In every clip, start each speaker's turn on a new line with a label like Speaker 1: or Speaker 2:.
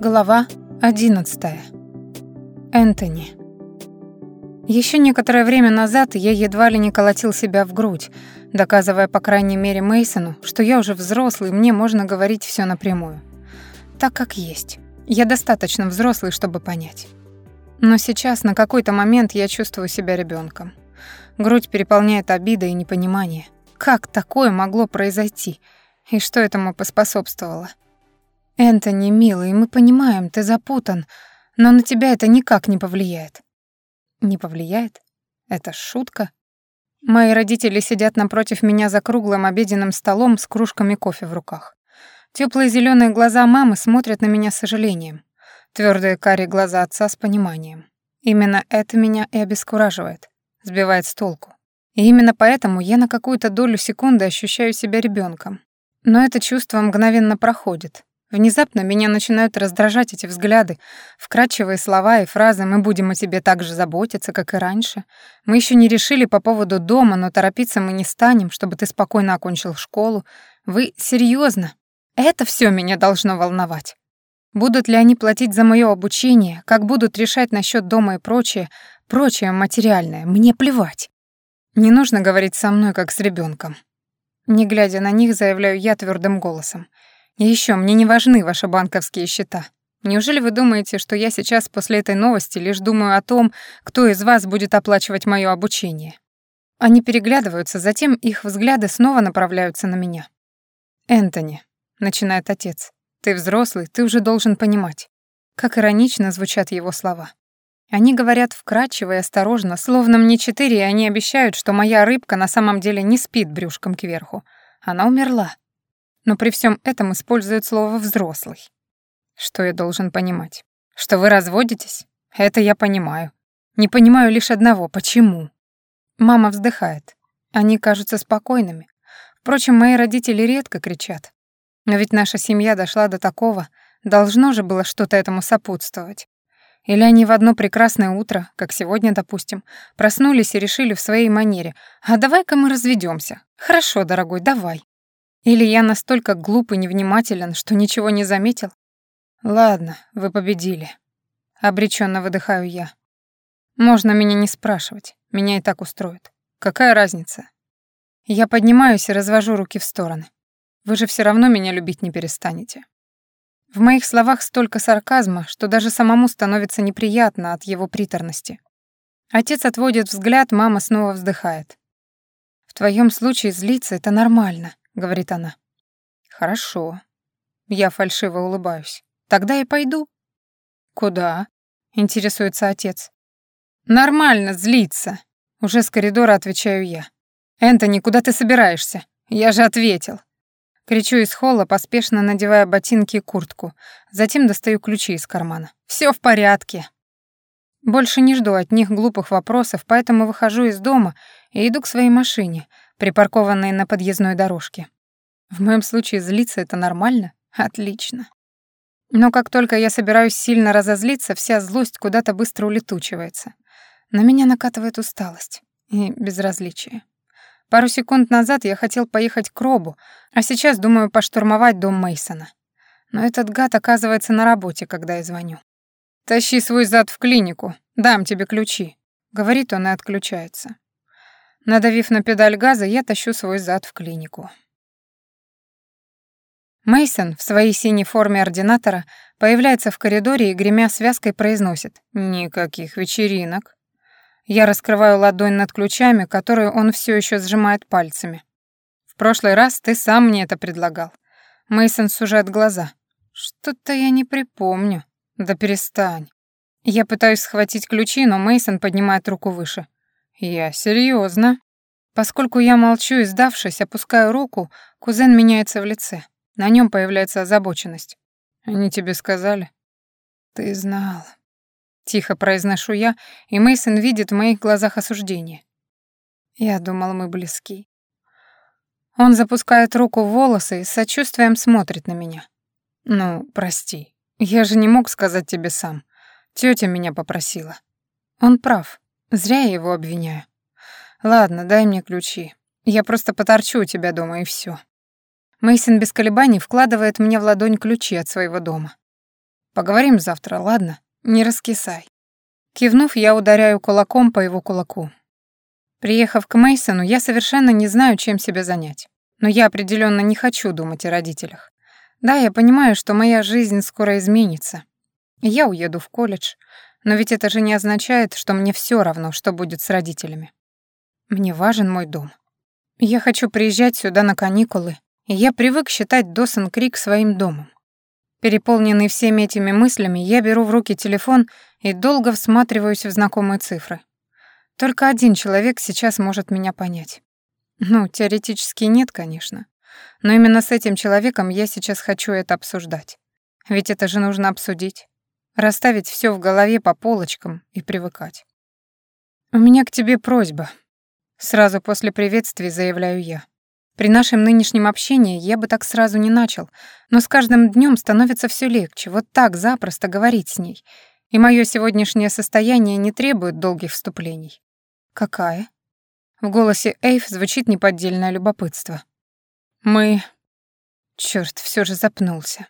Speaker 1: Глава 11. Энтони. Еще некоторое время назад я едва ли не колотил себя в грудь, доказывая по крайней мере Мейсону, что я уже взрослый, мне можно говорить все напрямую. Так как есть. Я достаточно взрослый, чтобы понять. Но сейчас на какой-то момент я чувствую себя ребенком. Грудь переполняет обида и непонимание. Как такое могло произойти? И что этому поспособствовало? «Энтони, милый, мы понимаем, ты запутан, но на тебя это никак не повлияет». «Не повлияет? Это шутка?» Мои родители сидят напротив меня за круглым обеденным столом с кружками кофе в руках. Теплые зеленые глаза мамы смотрят на меня с сожалением. Твердые карие глаза отца с пониманием. Именно это меня и обескураживает, сбивает с толку. И именно поэтому я на какую-то долю секунды ощущаю себя ребенком. Но это чувство мгновенно проходит, Внезапно меня начинают раздражать эти взгляды, вкрадчивые слова и фразы «мы будем о тебе так же заботиться, как и раньше». Мы еще не решили по поводу дома, но торопиться мы не станем, чтобы ты спокойно окончил школу. Вы серьезно? Это все меня должно волновать. Будут ли они платить за мое обучение, как будут решать насчет дома и прочее, прочее материальное, мне плевать. Не нужно говорить со мной, как с ребенком. Не глядя на них, заявляю я твердым голосом. И еще мне не важны ваши банковские счета. Неужели вы думаете, что я сейчас после этой новости лишь думаю о том, кто из вас будет оплачивать моё обучение? Они переглядываются, затем их взгляды снова направляются на меня. «Энтони», — начинает отец, — «ты взрослый, ты уже должен понимать». Как иронично звучат его слова. Они говорят вкрадчиво и осторожно, словно мне четыре, и они обещают, что моя рыбка на самом деле не спит брюшком кверху. Она умерла но при всем этом используют слово «взрослый». Что я должен понимать? Что вы разводитесь? Это я понимаю. Не понимаю лишь одного — почему? Мама вздыхает. Они кажутся спокойными. Впрочем, мои родители редко кричат. Но ведь наша семья дошла до такого, должно же было что-то этому сопутствовать. Или они в одно прекрасное утро, как сегодня, допустим, проснулись и решили в своей манере, а давай-ка мы разведемся. Хорошо, дорогой, давай. Или я настолько глуп и невнимателен, что ничего не заметил? Ладно, вы победили. Обреченно выдыхаю я. Можно меня не спрашивать, меня и так устроит. Какая разница? Я поднимаюсь и развожу руки в стороны. Вы же все равно меня любить не перестанете. В моих словах столько сарказма, что даже самому становится неприятно от его приторности. Отец отводит взгляд, мама снова вздыхает. В твоем случае злиться — это нормально говорит она. Хорошо. Я фальшиво улыбаюсь. Тогда я пойду. Куда? интересуется отец. Нормально злиться. Уже с коридора отвечаю я. Энтони, куда ты собираешься? Я же ответил. Кричу из холла, поспешно надевая ботинки и куртку. Затем достаю ключи из кармана. Все в порядке. Больше не жду от них глупых вопросов, поэтому выхожу из дома и иду к своей машине, припаркованные на подъездной дорожке. В моем случае злиться — это нормально? Отлично. Но как только я собираюсь сильно разозлиться, вся злость куда-то быстро улетучивается. На меня накатывает усталость и безразличие. Пару секунд назад я хотел поехать к Робу, а сейчас думаю поштурмовать дом Мейсона. Но этот гад оказывается на работе, когда я звоню. «Тащи свой зад в клинику, дам тебе ключи», — говорит он и отключается. Надавив на педаль газа, я тащу свой зад в клинику. Мейсон в своей синей форме ординатора появляется в коридоре и, гремя связкой, произносит «Никаких вечеринок». Я раскрываю ладонь над ключами, которую он все еще сжимает пальцами. «В прошлый раз ты сам мне это предлагал». Мейсон сужает глаза. «Что-то я не припомню». «Да перестань». Я пытаюсь схватить ключи, но Мейсон поднимает руку выше. «Я серьезно. Поскольку я молчу и сдавшись, опускаю руку, кузен меняется в лице. На нем появляется озабоченность. Они тебе сказали? Ты знал. Тихо произношу я, и Мейсон видит в моих глазах осуждение. Я думал, мы близки. Он запускает руку в волосы и с сочувствием смотрит на меня. Ну, прости. Я же не мог сказать тебе сам. Тётя меня попросила. Он прав. Зря я его обвиняю. Ладно, дай мне ключи. Я просто поторчу у тебя дома и все. Мейсон без колебаний вкладывает мне в ладонь ключи от своего дома. Поговорим завтра, ладно? Не раскисай». Кивнув, я ударяю кулаком по его кулаку. Приехав к Мейсону, я совершенно не знаю, чем себя занять. Но я определенно не хочу думать о родителях. Да, я понимаю, что моя жизнь скоро изменится. Я уеду в колледж, но ведь это же не означает, что мне все равно, что будет с родителями. Мне важен мой дом. Я хочу приезжать сюда на каникулы, и я привык считать Досон Крик своим домом. Переполненный всеми этими мыслями, я беру в руки телефон и долго всматриваюсь в знакомые цифры. Только один человек сейчас может меня понять. Ну, теоретически нет, конечно. Но именно с этим человеком я сейчас хочу это обсуждать. Ведь это же нужно обсудить. Расставить все в голове по полочкам и привыкать. «У меня к тебе просьба», — сразу после приветствия заявляю я. При нашем нынешнем общении я бы так сразу не начал, но с каждым днем становится все легче, вот так запросто говорить с ней. И мое сегодняшнее состояние не требует долгих вступлений. Какая? В голосе Эйв звучит неподдельное любопытство. Мы... Черт, все же запнулся.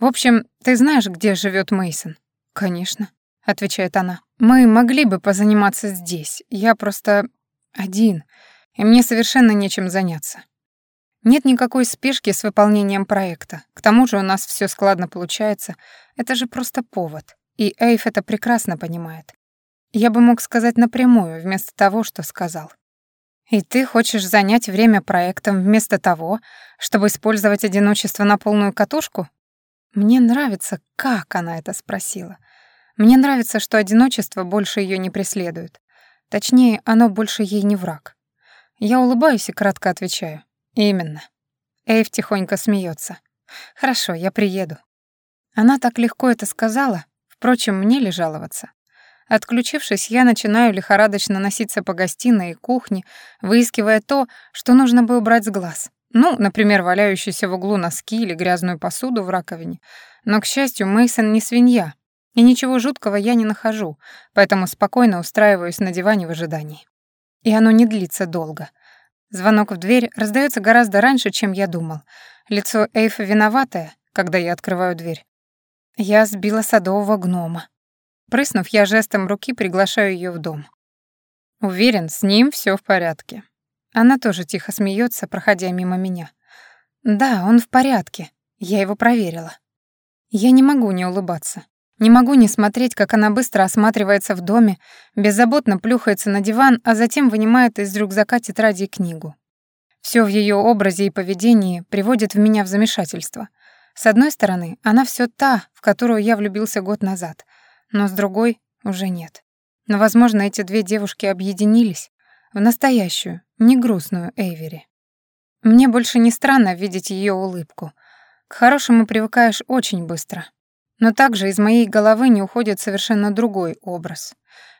Speaker 1: В общем, ты знаешь, где живет Мейсон? Конечно, отвечает она. Мы могли бы позаниматься здесь. Я просто один, и мне совершенно нечем заняться. Нет никакой спешки с выполнением проекта. К тому же у нас все складно получается. Это же просто повод. И Эйф это прекрасно понимает. Я бы мог сказать напрямую, вместо того, что сказал. И ты хочешь занять время проектом вместо того, чтобы использовать одиночество на полную катушку? Мне нравится, как она это спросила. Мне нравится, что одиночество больше ее не преследует. Точнее, оно больше ей не враг. Я улыбаюсь и кратко отвечаю. Именно. Эйв тихонько смеется. Хорошо, я приеду. Она так легко это сказала, впрочем, мне ли жаловаться? Отключившись, я начинаю лихорадочно носиться по гостиной и кухне, выискивая то, что нужно бы убрать с глаз. Ну, например, валяющиеся в углу носки или грязную посуду в раковине. Но, к счастью, Мейсон не свинья, и ничего жуткого я не нахожу, поэтому спокойно устраиваюсь на диване в ожидании. И оно не длится долго. Звонок в дверь раздается гораздо раньше, чем я думал. Лицо Эйфа виноватое, когда я открываю дверь. Я сбила садового гнома. Прыснув, я жестом руки приглашаю ее в дом. Уверен, с ним все в порядке. Она тоже тихо смеется, проходя мимо меня. Да, он в порядке. Я его проверила. Я не могу не улыбаться. Не могу не смотреть, как она быстро осматривается в доме, беззаботно плюхается на диван, а затем вынимает из рюкзака тетради и книгу. Все в ее образе и поведении приводит в меня в замешательство. С одной стороны, она все та, в которую я влюбился год назад, но с другой уже нет. Но, возможно, эти две девушки объединились в настоящую, не грустную Эйвери. Мне больше не странно видеть ее улыбку. К хорошему привыкаешь очень быстро. Но также из моей головы не уходит совершенно другой образ.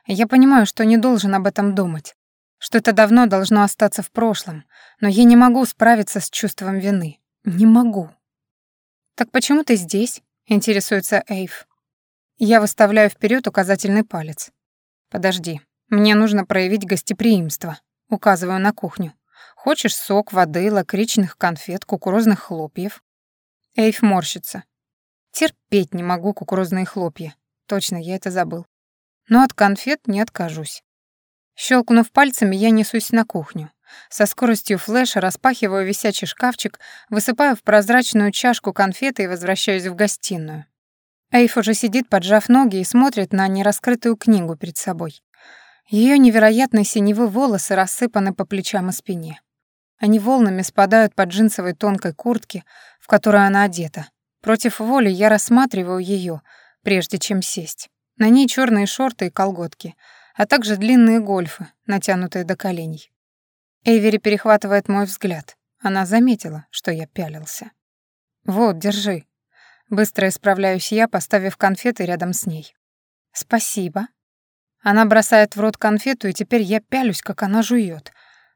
Speaker 1: Я понимаю, что не должен об этом думать, что это давно должно остаться в прошлом, но я не могу справиться с чувством вины. Не могу. «Так почему ты здесь?» — интересуется Эйв. Я выставляю вперед указательный палец. «Подожди, мне нужно проявить гостеприимство», — указываю на кухню. «Хочешь сок, воды, лакричных конфет, кукурузных хлопьев?» Эйв морщится. Терпеть не могу кукурузные хлопья. Точно, я это забыл. Но от конфет не откажусь. Щелкнув пальцами, я несусь на кухню. Со скоростью флеша распахиваю висячий шкафчик, высыпаю в прозрачную чашку конфеты и возвращаюсь в гостиную. Эйф уже сидит, поджав ноги, и смотрит на нераскрытую книгу перед собой. Ее невероятно синевы волосы рассыпаны по плечам и спине. Они волнами спадают под джинсовой тонкой куртки, в которой она одета, Против воли я рассматриваю ее, прежде чем сесть. На ней черные шорты и колготки, а также длинные гольфы, натянутые до коленей. Эйвери перехватывает мой взгляд. Она заметила, что я пялился. «Вот, держи». Быстро исправляюсь я, поставив конфеты рядом с ней. «Спасибо». Она бросает в рот конфету, и теперь я пялюсь, как она жует,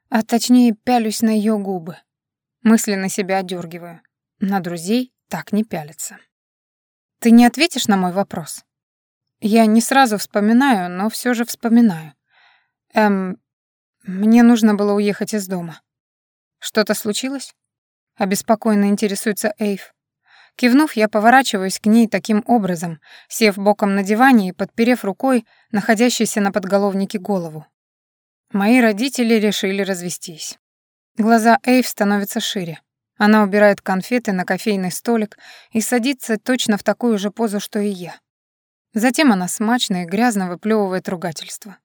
Speaker 1: а точнее пялюсь на ее губы. Мысленно себя одергиваю. На друзей так не пялится. Ты не ответишь на мой вопрос? Я не сразу вспоминаю, но все же вспоминаю. Эм, мне нужно было уехать из дома. Что-то случилось? Обеспокоенно интересуется Эйв. Кивнув, я поворачиваюсь к ней таким образом, сев боком на диване и подперев рукой находящейся на подголовнике голову. Мои родители решили развестись. Глаза Эйв становятся шире. Она убирает конфеты на кофейный столик и садится точно в такую же позу, что и я. Затем она смачно и грязно выплевывает ругательство.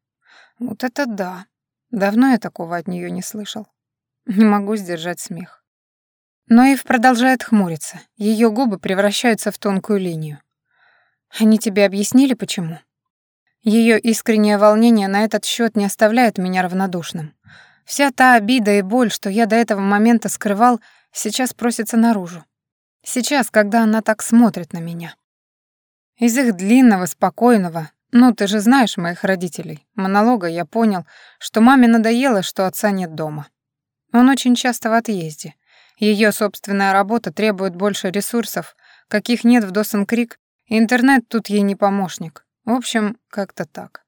Speaker 1: Вот это да. Давно я такого от нее не слышал. Не могу сдержать смех. Но Ив продолжает хмуриться. Ее губы превращаются в тонкую линию. Они тебе объяснили, почему? Ее искреннее волнение на этот счет не оставляет меня равнодушным. Вся та обида и боль, что я до этого момента скрывал, сейчас просится наружу. Сейчас, когда она так смотрит на меня. Из их длинного, спокойного, ну, ты же знаешь моих родителей, монолога я понял, что маме надоело, что отца нет дома. Он очень часто в отъезде. Ее собственная работа требует больше ресурсов, каких нет в Досон-Крик, и интернет тут ей не помощник. В общем, как-то так.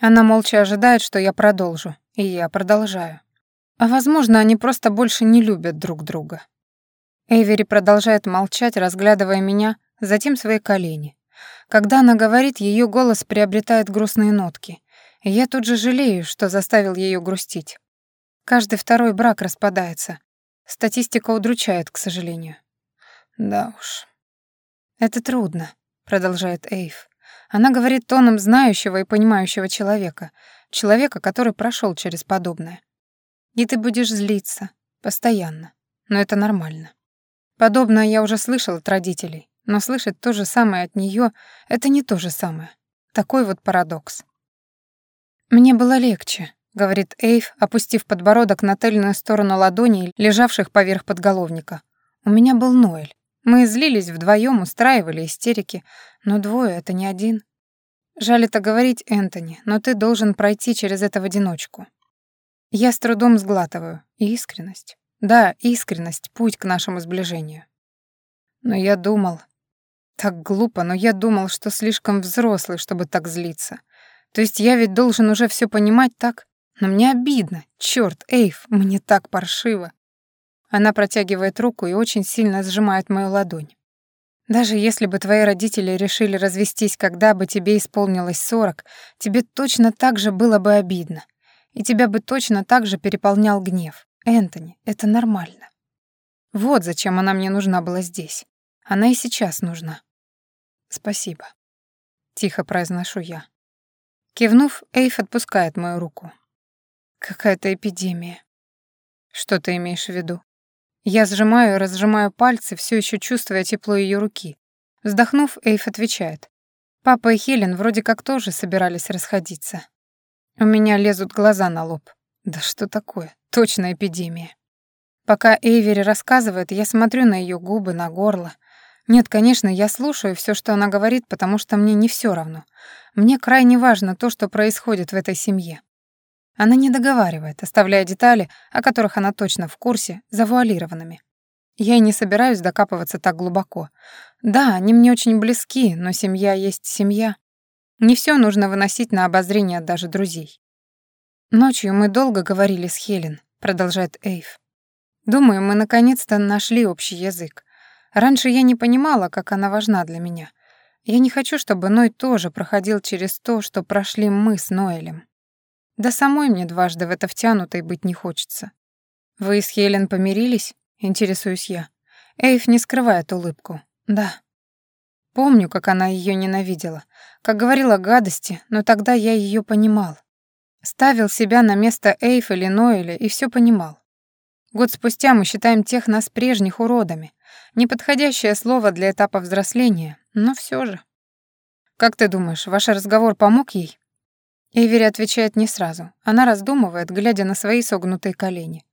Speaker 1: Она молча ожидает, что я продолжу, и я продолжаю. А возможно, они просто больше не любят друг друга. Эйвери продолжает молчать, разглядывая меня, затем свои колени. Когда она говорит, ее голос приобретает грустные нотки. И я тут же жалею, что заставил ее грустить. Каждый второй брак распадается. Статистика удручает, к сожалению. Да уж. Это трудно, продолжает Эйв. Она говорит тоном знающего и понимающего человека, человека, который прошел через подобное. И ты будешь злиться. Постоянно. Но это нормально. Подобное я уже слышал от родителей, но слышать то же самое от нее — это не то же самое. Такой вот парадокс. «Мне было легче», — говорит Эйв, опустив подбородок на тыльную сторону ладоней, лежавших поверх подголовника. «У меня был Ноэль. Мы злились вдвоем, устраивали истерики, но двое — это не один. Жаль это говорить, Энтони, но ты должен пройти через это в одиночку. Я с трудом сглатываю. Искренность. Да, искренность — путь к нашему сближению. Но я думал... Так глупо, но я думал, что слишком взрослый, чтобы так злиться. То есть я ведь должен уже все понимать так? Но мне обидно. Чёрт, Эйв, мне так паршиво. Она протягивает руку и очень сильно сжимает мою ладонь. Даже если бы твои родители решили развестись, когда бы тебе исполнилось сорок, тебе точно так же было бы обидно и тебя бы точно так же переполнял гнев. Энтони, это нормально. Вот зачем она мне нужна была здесь. Она и сейчас нужна. Спасибо. Тихо произношу я. Кивнув, Эйф отпускает мою руку. Какая-то эпидемия. Что ты имеешь в виду? Я сжимаю и разжимаю пальцы, все еще чувствуя тепло ее руки. Вздохнув, Эйф отвечает. Папа и Хелен вроде как тоже собирались расходиться. У меня лезут глаза на лоб. Да что такое? Точно эпидемия. Пока Эйвери рассказывает, я смотрю на ее губы, на горло. Нет, конечно, я слушаю все, что она говорит, потому что мне не все равно. Мне крайне важно то, что происходит в этой семье. Она не договаривает, оставляя детали, о которых она точно в курсе, завуалированными. Я и не собираюсь докапываться так глубоко. Да, они мне очень близки, но семья есть семья. Не все нужно выносить на обозрение даже друзей. «Ночью мы долго говорили с Хелен», — продолжает Эйв. «Думаю, мы наконец-то нашли общий язык. Раньше я не понимала, как она важна для меня. Я не хочу, чтобы Ной тоже проходил через то, что прошли мы с Ноэлем. Да самой мне дважды в это втянутой быть не хочется. Вы с Хелен помирились?» — интересуюсь я. Эйв не скрывает улыбку. «Да». Помню, как она ее ненавидела, как говорила гадости, но тогда я ее понимал. Ставил себя на место Эйф или Ноэля и все понимал. Год спустя мы считаем тех нас прежних уродами. Неподходящее слово для этапа взросления, но все же. «Как ты думаешь, ваш разговор помог ей?» Эйвери отвечает не сразу. Она раздумывает, глядя на свои согнутые колени.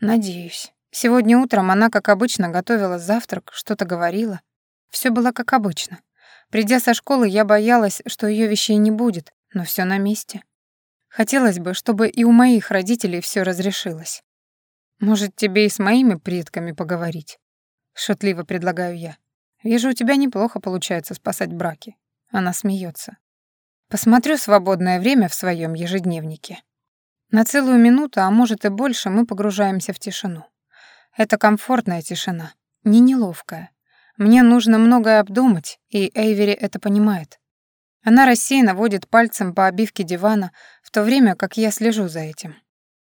Speaker 1: «Надеюсь. Сегодня утром она, как обычно, готовила завтрак, что-то говорила. Все было как обычно. Придя со школы, я боялась, что ее вещей не будет, но все на месте. Хотелось бы, чтобы и у моих родителей все разрешилось. Может, тебе и с моими предками поговорить? Шутливо предлагаю я. Вижу, у тебя неплохо получается спасать браки. Она смеется. Посмотрю свободное время в своем ежедневнике. На целую минуту, а может и больше, мы погружаемся в тишину. Это комфортная тишина, не неловкая, Мне нужно многое обдумать, и Эйвери это понимает. Она рассеянно водит пальцем по обивке дивана, в то время как я слежу за этим.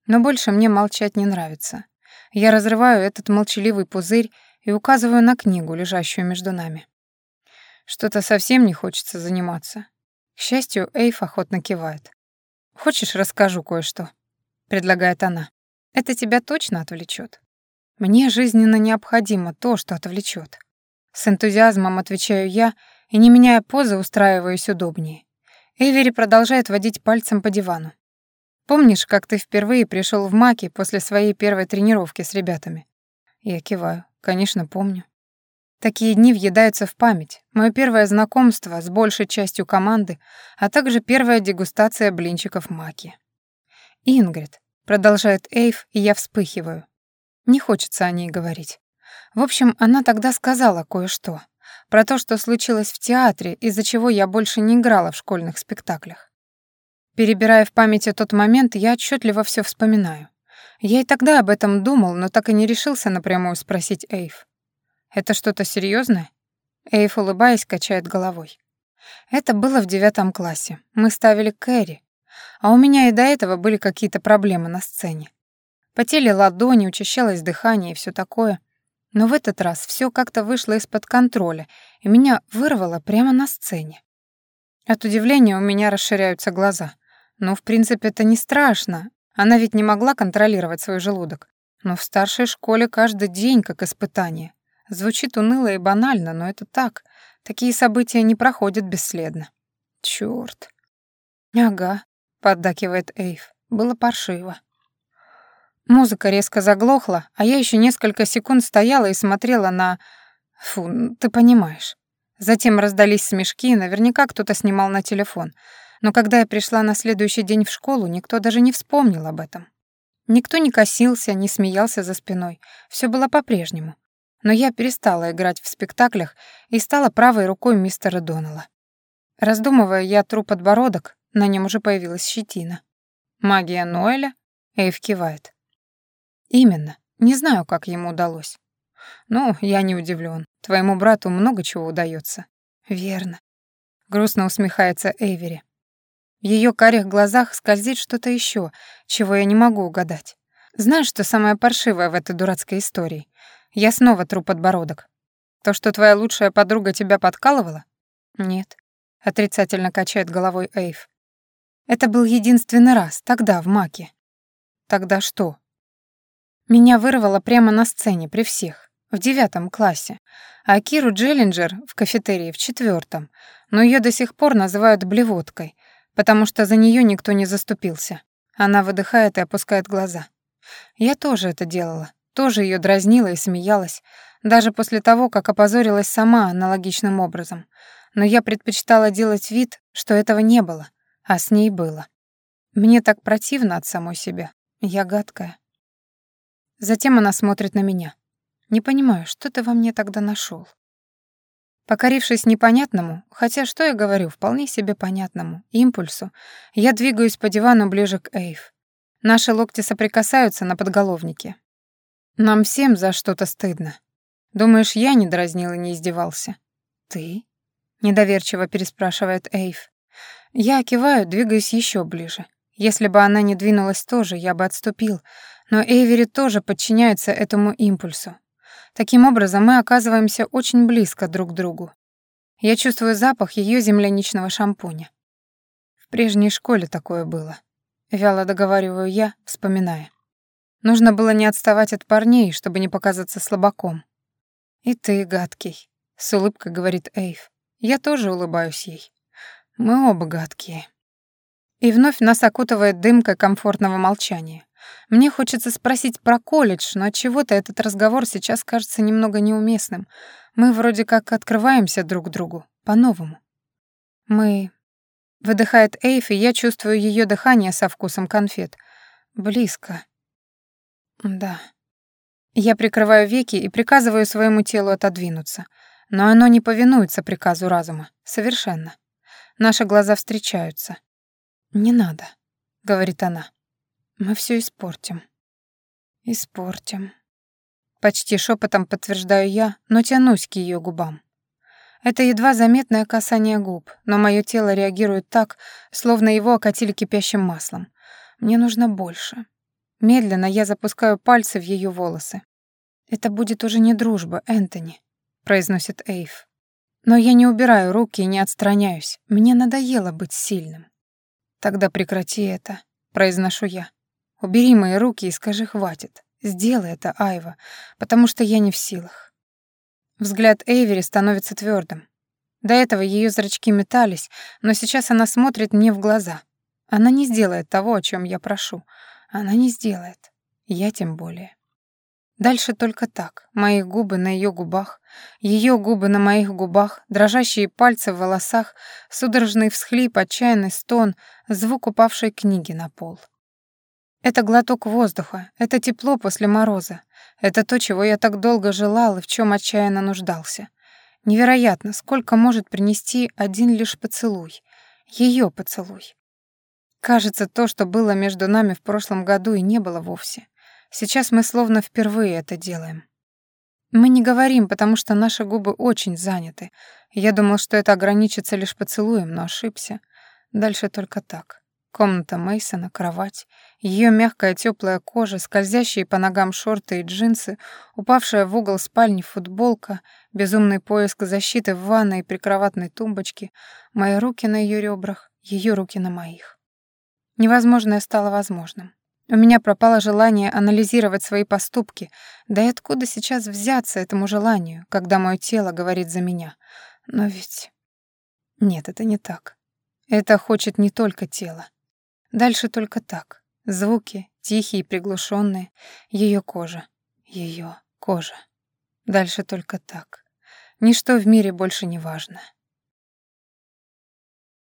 Speaker 1: Но больше мне молчать не нравится. Я разрываю этот молчаливый пузырь и указываю на книгу, лежащую между нами. Что-то совсем не хочется заниматься. К счастью, Эйф охотно кивает. «Хочешь, расскажу кое-что?» — предлагает она. «Это тебя точно отвлечет. Мне жизненно необходимо то, что отвлечет. С энтузиазмом отвечаю я и, не меняя позы, устраиваюсь удобнее. Эйвери продолжает водить пальцем по дивану. «Помнишь, как ты впервые пришел в Маки после своей первой тренировки с ребятами?» Я киваю. «Конечно, помню». Такие дни въедаются в память. Мое первое знакомство с большей частью команды, а также первая дегустация блинчиков Маки. «Ингрид», — продолжает Эйв, и я вспыхиваю. Не хочется о ней говорить. В общем, она тогда сказала кое-что. Про то, что случилось в театре, из-за чего я больше не играла в школьных спектаклях. Перебирая в памяти тот момент, я отчетливо все вспоминаю. Я и тогда об этом думал, но так и не решился напрямую спросить Эйв. «Это что-то серьезное? Эйв, улыбаясь, качает головой. «Это было в девятом классе. Мы ставили Кэрри. А у меня и до этого были какие-то проблемы на сцене. Потели ладони, учащалось дыхание и все такое. Но в этот раз все как-то вышло из-под контроля, и меня вырвало прямо на сцене. От удивления у меня расширяются глаза. Но, в принципе, это не страшно. Она ведь не могла контролировать свой желудок. Но в старшей школе каждый день как испытание. Звучит уныло и банально, но это так. Такие события не проходят бесследно. Чёрт. Ага, поддакивает Эйв. Было паршиво. Музыка резко заглохла, а я еще несколько секунд стояла и смотрела на... Фу, ты понимаешь. Затем раздались смешки, наверняка кто-то снимал на телефон. Но когда я пришла на следующий день в школу, никто даже не вспомнил об этом. Никто не косился, не смеялся за спиной. Все было по-прежнему. Но я перестала играть в спектаклях и стала правой рукой мистера Доннелла. Раздумывая, я тру подбородок, на нем уже появилась щетина. «Магия Ноэля?» Эйв кивает. Именно. Не знаю, как ему удалось. Ну, я не удивлен. Твоему брату много чего удается. Верно. Грустно усмехается Эйвери. В ее карих глазах скользит что-то еще, чего я не могу угадать. Знаешь, что самое паршивое в этой дурацкой истории? Я снова тру подбородок. То, что твоя лучшая подруга тебя подкалывала? Нет. Отрицательно качает головой Эйв. Это был единственный раз, тогда, в Маке. Тогда что? Меня вырвало прямо на сцене при всех, в девятом классе, а Киру Джеллинджер в кафетерии в четвертом, но ее до сих пор называют блевоткой, потому что за нее никто не заступился. Она выдыхает и опускает глаза. Я тоже это делала, тоже ее дразнила и смеялась, даже после того, как опозорилась сама аналогичным образом. Но я предпочитала делать вид, что этого не было, а с ней было. Мне так противно от самой себя. Я гадкая. Затем она смотрит на меня. Не понимаю, что ты во мне тогда нашел. Покорившись непонятному, хотя что я говорю, вполне себе понятному, импульсу, я двигаюсь по дивану ближе к Эйв. Наши локти соприкасаются на подголовнике. Нам всем за что-то стыдно. Думаешь, я не дразнил и не издевался? Ты? Недоверчиво переспрашивает Эйв. Я киваю, двигаюсь еще ближе. Если бы она не двинулась тоже, я бы отступил, но Эйвери тоже подчиняется этому импульсу. Таким образом, мы оказываемся очень близко друг к другу. Я чувствую запах ее земляничного шампуня. В прежней школе такое было. Вяло договариваю я, вспоминая. Нужно было не отставать от парней, чтобы не показаться слабаком. «И ты, гадкий», — с улыбкой говорит Эйв. Я тоже улыбаюсь ей. Мы оба гадкие. И вновь нас окутывает дымка комфортного молчания. Мне хочется спросить про колледж, но от чего-то этот разговор сейчас кажется немного неуместным. Мы вроде как открываемся друг другу по-новому. Мы выдыхает Эйф, и я чувствую ее дыхание со вкусом конфет. Близко. Да. Я прикрываю веки и приказываю своему телу отодвинуться, но оно не повинуется приказу разума совершенно. Наши глаза встречаются. «Не надо», — говорит она. Мы все испортим. Испортим. Почти шепотом подтверждаю я, но тянусь к ее губам. Это едва заметное касание губ, но мое тело реагирует так, словно его окатили кипящим маслом. Мне нужно больше. Медленно я запускаю пальцы в ее волосы. «Это будет уже не дружба, Энтони», — произносит Эйв. Но я не убираю руки и не отстраняюсь. Мне надоело быть сильным. «Тогда прекрати это», — произношу я. «Убери мои руки и скажи «хватит». Сделай это, Айва, потому что я не в силах». Взгляд Эйвери становится твердым. До этого ее зрачки метались, но сейчас она смотрит мне в глаза. Она не сделает того, о чем я прошу. Она не сделает. Я тем более. Дальше только так. Мои губы на ее губах, ее губы на моих губах, дрожащие пальцы в волосах, судорожный всхлип, отчаянный стон, звук упавшей книги на пол. Это глоток воздуха, это тепло после мороза, это то, чего я так долго желал и в чем отчаянно нуждался. Невероятно, сколько может принести один лишь поцелуй. Ее поцелуй. Кажется, то, что было между нами в прошлом году, и не было вовсе. Сейчас мы словно впервые это делаем. Мы не говорим, потому что наши губы очень заняты. Я думал, что это ограничится лишь поцелуем, но ошибся. Дальше только так. Комната Мейсона, кровать, ее мягкая теплая кожа, скользящие по ногам шорты и джинсы, упавшая в угол спальни футболка, безумный поиск защиты в ванной и прикроватной тумбочке, мои руки на ее ребрах, ее руки на моих. Невозможное стало возможным. У меня пропало желание анализировать свои поступки, да и откуда сейчас взяться этому желанию, когда мое тело говорит за меня. Но ведь... Нет, это не так. Это хочет не только тело. Дальше только так. Звуки, тихие и приглушенные, ее кожа, ее кожа. Дальше только так. Ничто в мире больше не важно.